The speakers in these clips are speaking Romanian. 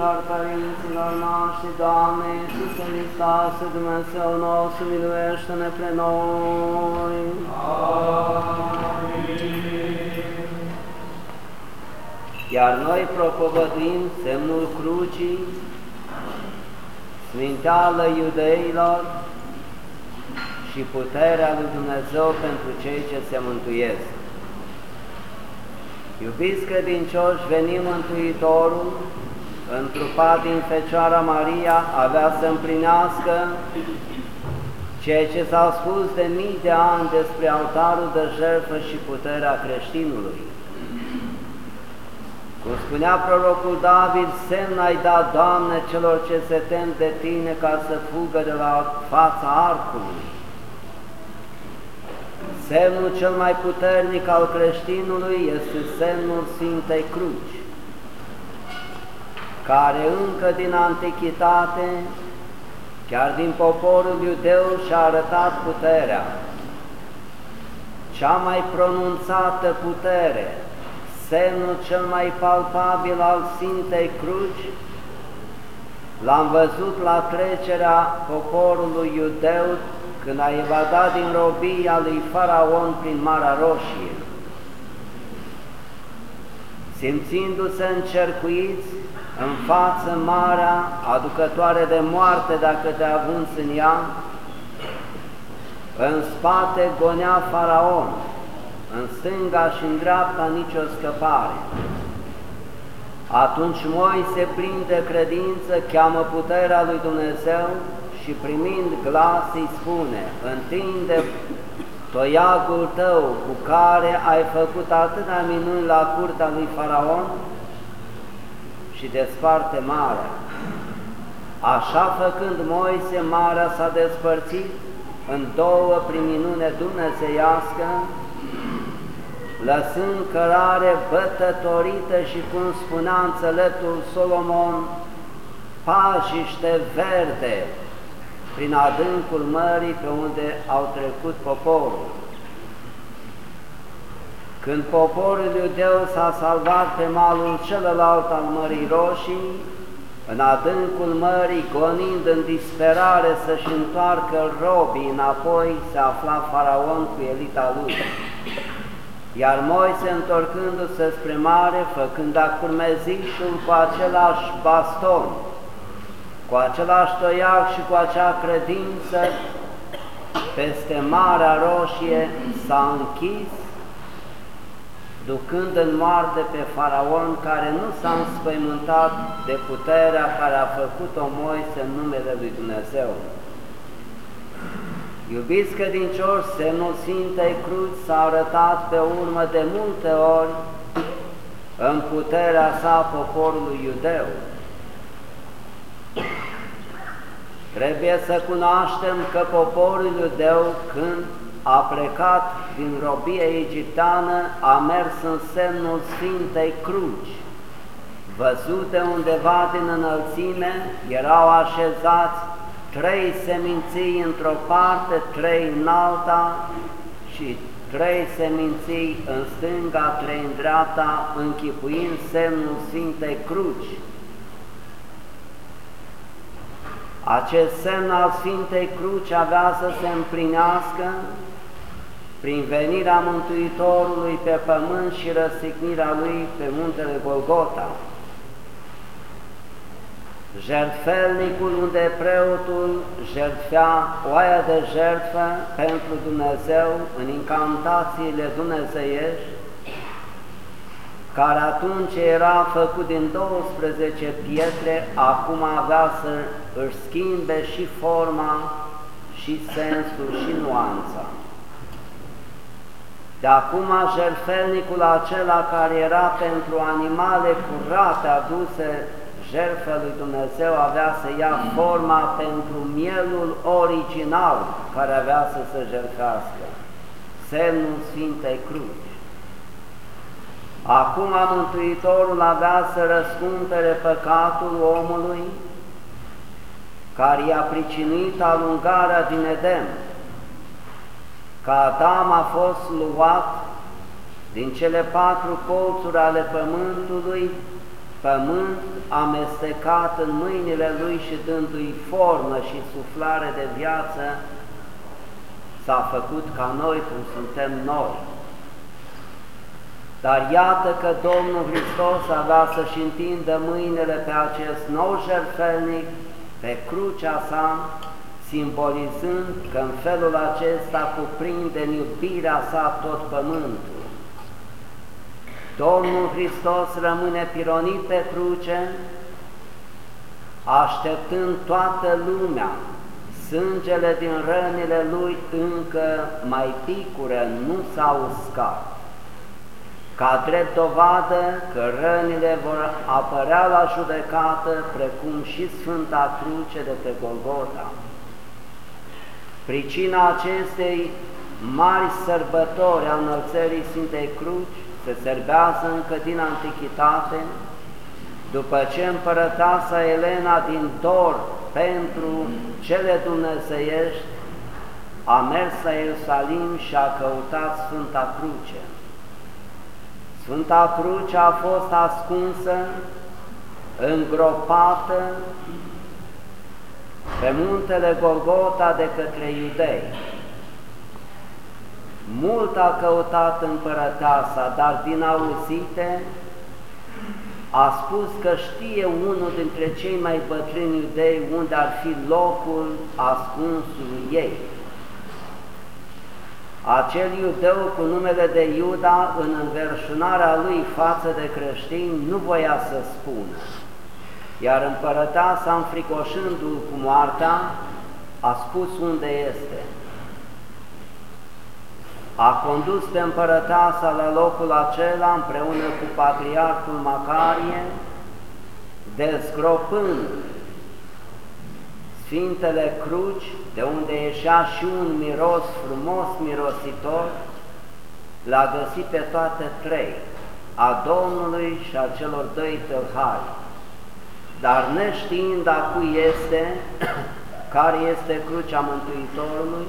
Sfinților Părinților noștri, Doamne, Iisuse Hristos, Dumnezeu nostru, miluiește-ne pre noi. Amin. Iar noi propovăduim semnul crucii, Sfinteală iudeilor și puterea lui Dumnezeu pentru cei ce se mântuiesc. Iubiți credincioși, venim Mântuitorul, întrupat din Fecioara Maria, avea să împlinească ceea ce s-a spus de mii de ani despre altarul de jertfă și puterea creștinului. Cum spunea prorocul David, semn ai dat, Doamne, celor ce se tem de Tine ca să fugă de la fața arcului. Semnul cel mai puternic al creștinului este semnul Sfintei Cruci, care încă din antichitate, chiar din poporul iudeu și-a arătat puterea, cea mai pronunțată putere, semnul cel mai palpabil al Sfintei Cruci, l-am văzut la trecerea poporului iudeu când a evadat din robia lui Faraon prin Marea Roșie. Simțindu-se încercuiți în față marea, aducătoare de moarte dacă te avunți în ea, în spate gonea Faraon, în stânga și în dreapta nicio scăpare. Atunci Moise, plin de credință, cheamă puterea lui Dumnezeu și primind glas îi spune, întinde toiagul tău cu care ai făcut atâta minuni la curtea lui Faraon și desparte marea. Așa făcând Moise, marea s-a despărțit în două prin minune dumnezeiască, lăsând cărare bătătorită și, cum spunea înțeleptul Solomon, pajiște verde prin adâncul mării pe unde au trecut poporul. Când poporul iudeu s-a salvat pe malul celălalt al Mării Roșii, în adâncul mării, gonind în disperare să-și întoarcă robii înapoi, se afla faraon cu elita lui. Iar Moise, întorcându-se spre mare, făcând acurmezișul cu același baston, cu același toiac și cu acea credință, peste Marea Roșie s-a închis, ducând în moarte pe Faraon, care nu s-a înspăimântat de puterea care a făcut-o Moise în numele Lui Dumnezeu. Iubiți credincioși, semnul Sfintei Cruci s-a arătat pe urmă de multe ori în puterea sa poporului iudeu. Trebuie să cunoaștem că poporul iudeu, când a plecat din robie egipteană, a mers în semnul Sfintei Cruci. Văzute undeva din înălțime, erau așezați trei seminții într-o parte, trei în alta și trei seminții în stânga, trei în dreapta, închipuind semnul Sfintei Cruci. Acest semn al Sfintei Cruci avea să se împlinească prin venirea Mântuitorului pe pământ și răstignirea Lui pe muntele Golgota. Jertfelnicul unde preotul jertfea oaia de jertfă pentru Dumnezeu în incantațiile dumnezeiești, care atunci era făcut din 12 pietre, acum avea să își schimbe și forma, și sensul, și nuanța. De acum jertfelnicul acela care era pentru animale curate aduse jertfă lui Dumnezeu avea să ia forma pentru mielul original care avea să se jertfească, semnul Sfintei Cruci. Acum Mântuitorul avea să răscumpere păcatul omului care i-a pricinuit alungarea din Eden, că Adam a fost luat din cele patru colțuri ale pământului pământ amestecat în mâinile Lui și dându-i formă și suflare de viață, s-a făcut ca noi cum suntem noi. Dar iată că Domnul Hristos avea să-și întindă mâinile pe acest nou jertfelnic, pe crucea sa, simbolizând că în felul acesta cuprinde în iubirea sa tot pământul. Domnul Hristos rămâne pironit pe cruce, așteptând toată lumea, sângele din rănile lui încă mai picură, nu s-au uscat. Ca drept dovadă că rănile vor apărea la judecată, precum și Sfânta Cruce de pe Golgota. Pricina acestei mari sărbători a înălțării Sfintei Cruci se serbează încă din Antichitate, după ce împărătasa Elena din dor pentru cele dumnezeiești a mers la Ierusalim și a căutat Sfânta Cruce. Sfânta Cruce a fost ascunsă, îngropată pe muntele Golgota de către iudei. Mult a căutat împărăteasa, dar din auzite a spus că știe unul dintre cei mai bătrâni iudei unde ar fi locul ascunsului ei. Acel iudeu cu numele de Iuda, în înverșunarea lui față de creștini, nu voia să spună. Iar împărăteasa, înfricoșându-l cu moartea, a spus unde este a condus pe împărăteasa la locul acela împreună cu patriarhul Macarie, dezgropând Sfintele Cruci, de unde ieșea și un miros frumos mirositor, l-a găsit pe toate trei, a Domnului și a celor doi tălhari. Dar neștiind a cui este, care este crucea Mântuitorului,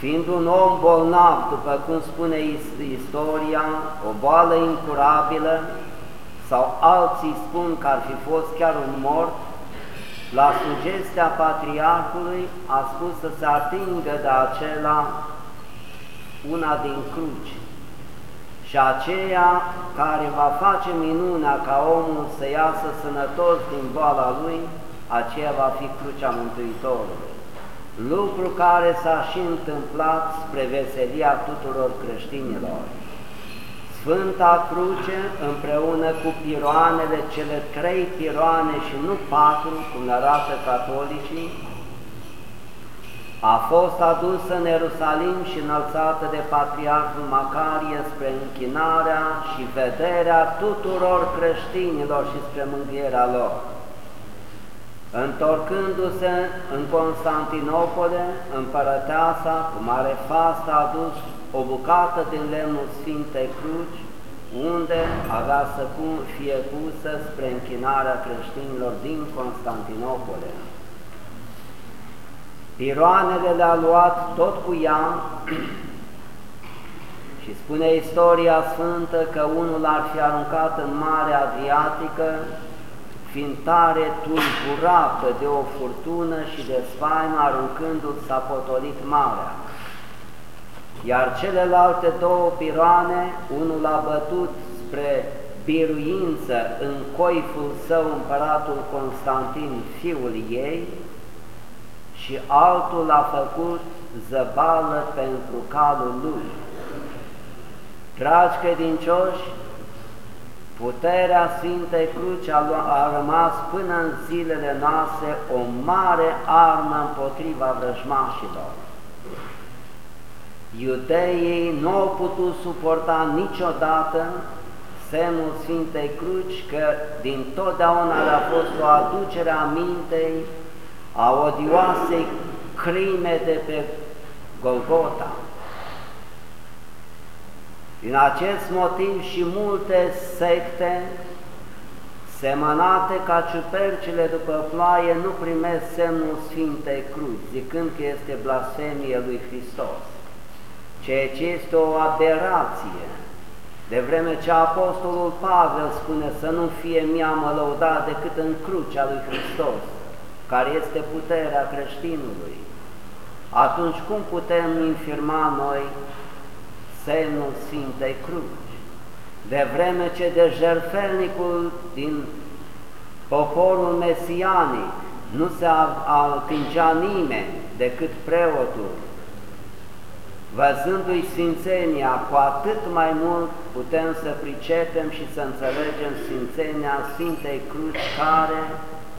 Fiind un om bolnav, după cum spune istoria, o boală incurabilă, sau alții spun că ar fi fost chiar un mort, la sugestia patriarhului a spus să se atingă de acela una din cruci și aceea care va face minunea ca omul să iasă sănătos din boala lui, aceea va fi crucea Mântuitorului lucru care s-a și întâmplat spre veselia tuturor creștinilor. Sfânta Cruce, împreună cu piroanele, cele trei piroane și nu patru, cum arată catolicii, a fost adusă în Ierusalim și înălțată de Patriarhul Macarie spre închinarea și vederea tuturor creștinilor și spre mângâierea lor. Întorcându-se în Constantinopole, împărăteasa, cu mare fast, a adus o bucată din lemnul Sfintei Cruci, unde avea să fie pusă spre închinarea creștinilor din Constantinopole. Piroanele le-a luat tot cu ea și spune istoria sfântă că unul ar fi aruncat în Marea Adriatică fiind tare tulburată de o furtună și de spaimă, aruncându-l s-a potolit marea. Iar celelalte două piroane, unul a bătut spre biruință în coiful său împăratul Constantin, fiul ei, și altul a făcut zăbală pentru calul lui. Dragi credincioși, Puterea Sfintei Cruci a, a rămas până în zilele noastre o mare armă împotriva vrăjmașilor. Iudeii nu au putut suporta niciodată semnul Sfintei Cruci, că din totdeauna a fost o aducere a mintei a odioasei crime de pe Golgota. Din acest motiv și multe secte semănate ca ciupercile după ploaie nu primesc semnul Sfintei Cruci, zicând că este blasfemie lui Hristos, ceea ce este o aberație. De vreme ce Apostolul Pavel spune să nu fie mea lăudat decât în crucea lui Hristos, care este puterea creștinului, atunci cum putem infirma noi semnul Sfintei Cruci? De vreme ce de jertfelnicul din poporul mesianic nu se atingea nimeni decât preotul, Văzându-i Sfințenia, cu atât mai mult putem să pricepem și să înțelegem Sfințenia Sfintei Cruci care,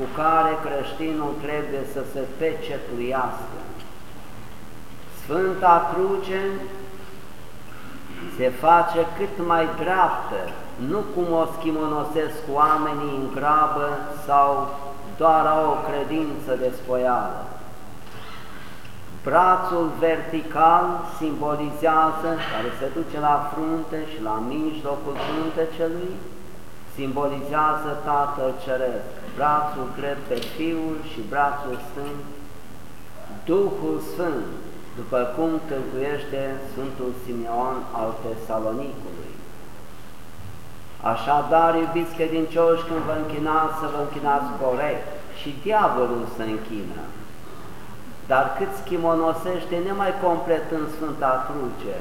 cu care creștinul trebuie să se pecetuiască. Sfânta Cruce se face cât mai dreaptă, nu cum o schimonosesc oamenii în grabă sau doar au o credință despoială. Brațul vertical simbolizează, care se duce la frunte și la mijlocul fruntecelui, simbolizează Tatăl Ceresc, brațul drept pe Fiul și brațul Sfânt, Duhul Sfânt, după cum tâlcuiește Sfântul Simeon al Tesalonicului. Așadar, iubiți credincioși, când vă închinați, să vă închinați corect și diavolul să închină dar cât schimonosește nemai completând Sfânta Cruce,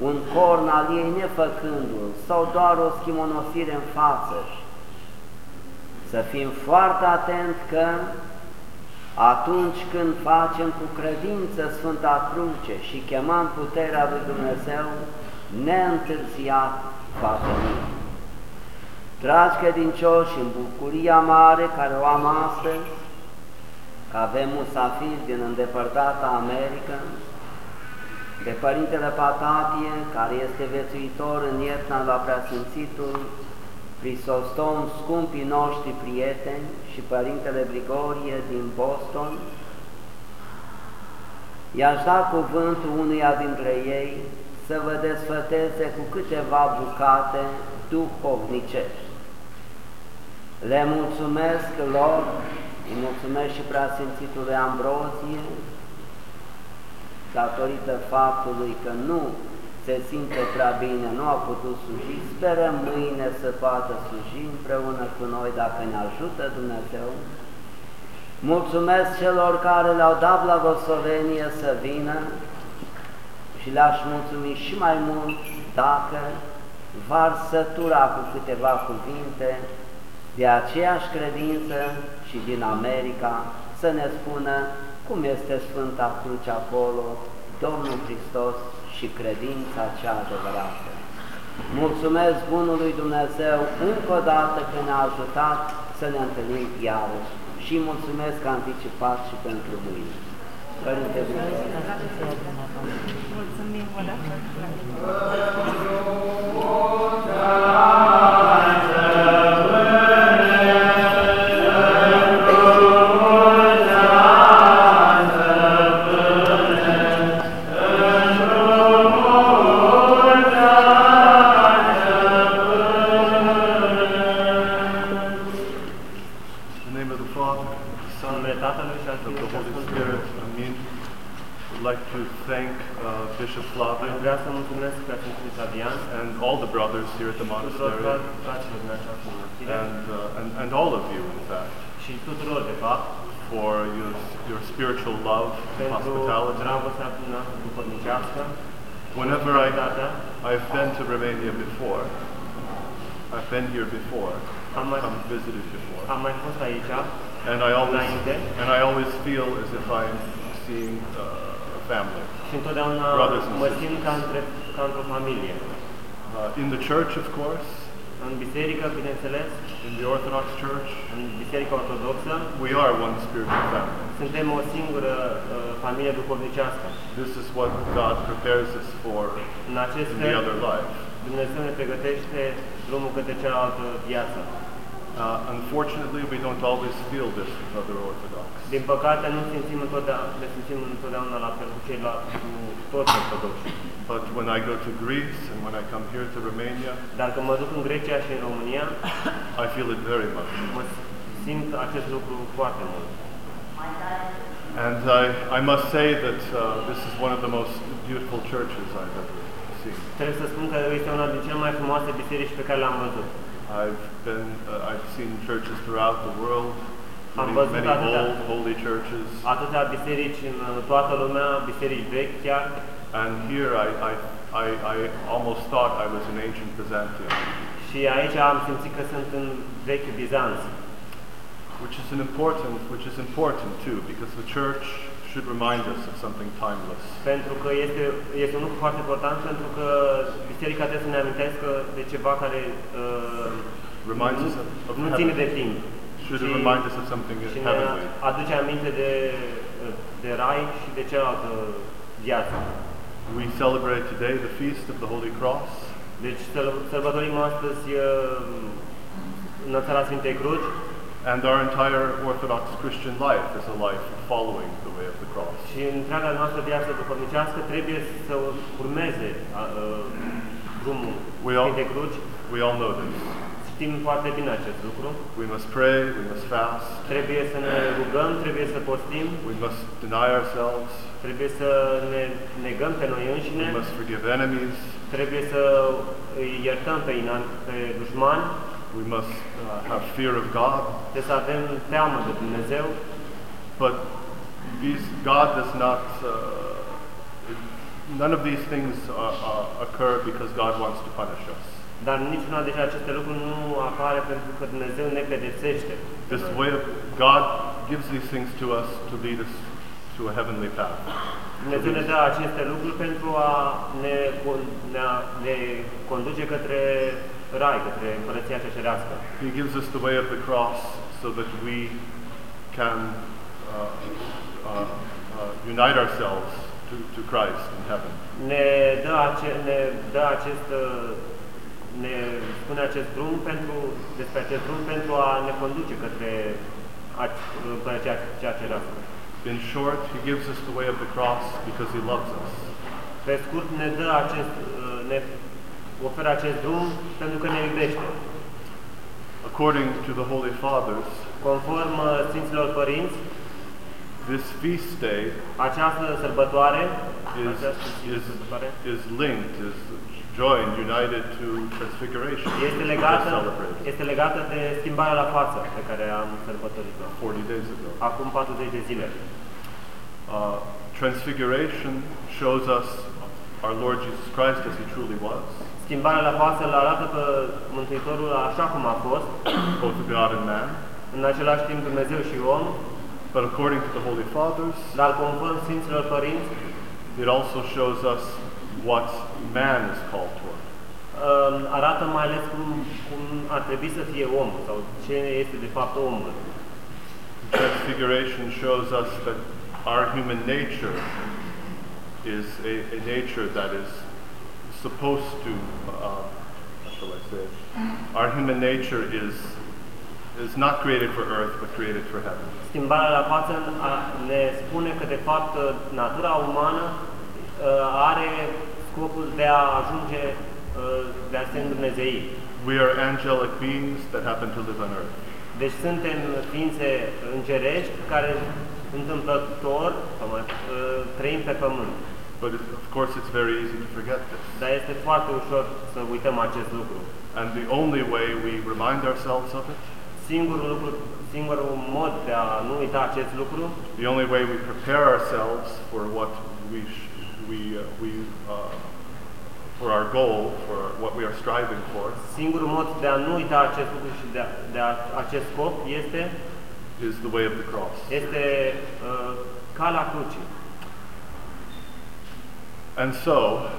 un corn al ei nefăcându-l, sau doar o schimonosire în față. Să fim foarte atent că atunci când facem cu credință Sfânta Cruce și chemăm puterea lui Dumnezeu, neîntârziat va veni. Dragi credincioși, în bucuria mare care o am astăzi, că avem musafiri din îndepărtata America, pe Părintele Patatie, care este vețuitor în Ietna la Preasfințitul Crisostom, scumpii noștri prieteni și Părintele Grigorie din Boston, i-aș da cuvântul unuia dintre ei să vă desfăteze cu câteva bucate duhovnicești. Le mulțumesc lor îi mulțumesc și preasfințitului Ambrozie, datorită faptului că nu se simte prea bine, nu a putut sluji, sperăm mâine să poată sluji împreună cu noi dacă ne ajută Dumnezeu. Mulțumesc celor care le-au dat blagoslovenie să vină și le-aș mulțumi și mai mult dacă v-ar sătura cu câteva cuvinte de aceeași credință și din America să ne spună cum este Sfânta Cruce acolo, Domnul Hristos și credința cea adevărată. Mulțumesc Bunului Dumnezeu încă o dată că ne-a ajutat să ne întâlnim iarăși și mulțumesc anticipat și pentru mâine. Părinte Dumnezeu. Mulțumim, here at the monastery, and, uh, and, and all of you, in fact, for your, your spiritual love and hospitality. Whenever I, I've been to Romania before, I've been here before, I've come visited before, and I always, and I always feel as if I'm seeing uh, a family, brothers and sisters. Uh, in the church, of course. În biserică, bineînțeles. In the Orthodox Church. În biserica ortodoxă. We are one spiritual family. Suntem o singură uh, familie duhovnicească. This is what God prepares us for în acest in the other life. Dumnezeu ne pregătește drumul către cealaltă viață. Uh, unfortunately, we don't always feel this with other Orthodox. Din păcate, nu simțim întotdeauna, ne simțim întotdeauna la fel cu ceilalți, cu toți ortodoxi. But when I go to Greece and when I come here to Romania, Dar când mă duc în Grecia și în România, I feel it very much. Mă simt acest lucru foarte mult. And I, I must say that uh, this is one of the most beautiful churches I've ever seen. Trebuie să spun că este una din cele mai frumoase biserici pe care le-am văzut. I've been, uh, I've seen churches throughout the world, Am many, văzut many atâtea. old holy churches, Atâtea biserici în uh, toată lumea, biserici vechi chiar, and here I, I, I, I almost thought I was in ancient Byzantium, și aici am simțit că sunt în vechi Bizanț. which is an important, which is important too, because the church should remind us of something timeless. Pentru că este, este un lucru foarte important, pentru că biserica trebuie să ne amintească de ceva care uh, Reminds nu, us of, of nu ține heaven. de timp. Should Și- remind us of something Și ne heavenly. aduce aminte de, de rai și de cealaltă viață. We celebrate today the feast of the Holy Cross, Deci săl- sărbătorim astăzi uh, înălțarea Sfintei Cruci and our entire Orthodox Christian life is a life of following the way of the cross. și întreaga noastră viață duhovnicească trebuie să urmeze a, uh, drumul We all- Sfintei Cruci. We all know this. Știm foarte bine acest lucru. We must pray, we must fast, Trebuie să ne rugăm, trebuie să postim, we must deny ourselves, trebuie să ne negăm pe noi înșine, we must forgive enemies, trebuie să îi iertăm pe, inan- pe dușmani, we must uh, have fear of God. trebuie să avem teamă de Dumnezeu, But these, God does not, uh, none of these things uh, uh, occur because God wants to punish us. dar niciuna dintre aceste lucruri nu apare pentru că Dumnezeu ne pedepsește. This way of God gives these things to us to lead us to a heavenly path. Dumnezeu ne dă aceste lucruri pentru a ne, con- ne, a- ne conduce către rai, către împărăția cea cerească. He gives us the way of the cross so that we can uh, uh, uh, unite ourselves to, to Christ in heaven. Ne dă, ace, ne dă acest, uh, ne spune acest drum pentru, despre acest drum pentru a ne conduce către ace- împărăția cea cerească. In short, He gives us the way of the cross because He loves us. Pe scurt, ne dă acest, uh, ne oferă acest drum pentru că ne iubește. According to the Holy Fathers, Conform uh, Sfinților Părinți, this feast day această sărbătoare, is, această is, sărbătoare is linked, is joined, united to Transfiguration. este which we legată, just celebrated este legată de schimbarea la față pe care am sărbătorit-o 40 days ago. acum 40 de zile. Uh, transfiguration shows us our Lord Jesus Christ as He truly was, Schimbarea la față îl arată pe Mântuitorul așa cum a fost, both God and man. în același timp Dumnezeu și om, But according to the Holy Fathers, dar conform Sfinților Părinți, it also shows us what man is called toward. uh, arată mai ales cum, cum ar trebui să fie om sau ce este de fapt omul. Transfiguration shows us that our human nature is a, a nature that is supposed to, uh, how shall I say, our human nature is, is not created for earth, but created for heaven. Schimbarea la față a- ne spune că de fapt natura umană uh, are scopul de a ajunge, uh, de a se îndumnezei. We are angelic beings that happen to live on earth. Deci suntem ființe îngerești care întâmplător sau mai, uh, trăim pe pământ. But it, of course, it's very easy to forget this. Dar este foarte ușor să uităm acest lucru. And the only way we remind ourselves of it, Singurul lucru, singurul mod de a nu uita acest lucru, the only way we prepare ourselves for what we, sh- we, uh, we uh, for our goal, for what we are striving for, singurul mod de a nu uita acest lucru și de, a, de a, acest scop este, is the way of the cross. este uh, calea crucii. And so, uh,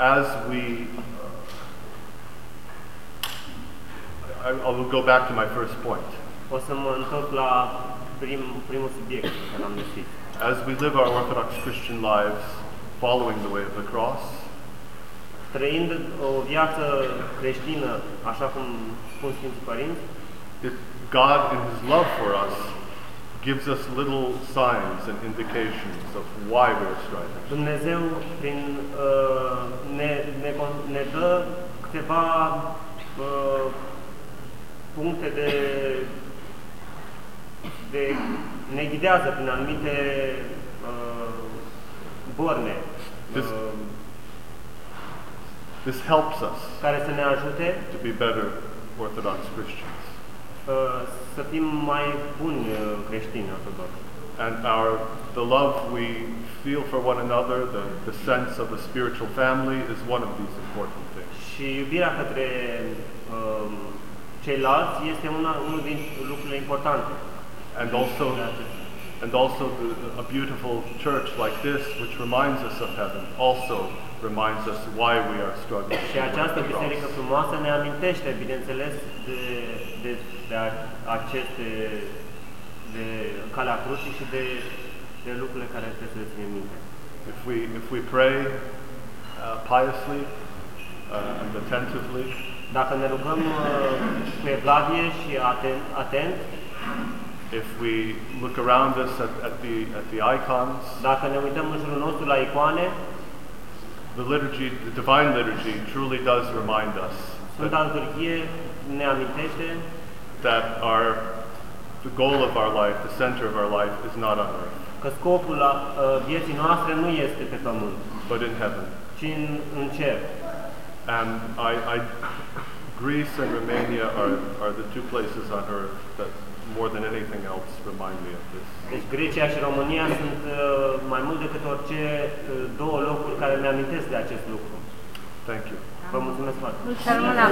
as we, uh, I, I will go back to my first point. O să mă întorc la prim, primul subiect pe care l-am găsit. As we live our Orthodox Christian lives following the way of the cross, Trăind o viață creștină, așa cum spun Sfinții Părinți, it, God, in His love for us, gives us little signs and indications of why we're striving. Dumnezeu prin, uh, ne, ne, ne dă câteva uh, puncte de, de ne ghidează prin anumite uh, borne. This- Uh, This helps us care să ne ajute to be better Orthodox Christians. Uh, să fim mai buni uh, creștini ortodoxi. And our, the love we feel for one another, the, the sense of a spiritual family, is one of these important things. Și iubirea către um, ceilalți este una, unul din lucrurile importante. And also, and also the, a beautiful church like this, which reminds us of heaven, also reminds us why we are struggling. Și această with the biserică cross. frumoasă ne amintește, bineînțeles, de, de, de a- aceste, de calea crucii și de, de lucrurile care trebuie să le ținem minte. If we, if we pray uh, piously uh, and attentively, Dacă ne rugăm uh, cu evlavie și atent, atent, if we look around us at, at, the, at the icons, dacă ne uităm în jurul nostru la icoane, the liturgy, the divine liturgy, truly does remind us Sfânta that, Liturghie ne amintește that our, the goal of our life, the center of our life, is not on earth, că scopul uh, vieții noastre nu este pe pământ, but in heaven. ci în, în cer. And I, I, Greece and Romania are, are the two places on earth that, more than anything else, remind me of this. Deci Grecia și România sunt uh, mai mult decât orice uh, două locuri care mi amintesc de acest lucru. Thank you. Vă mulțumesc foarte mult. Să rămână.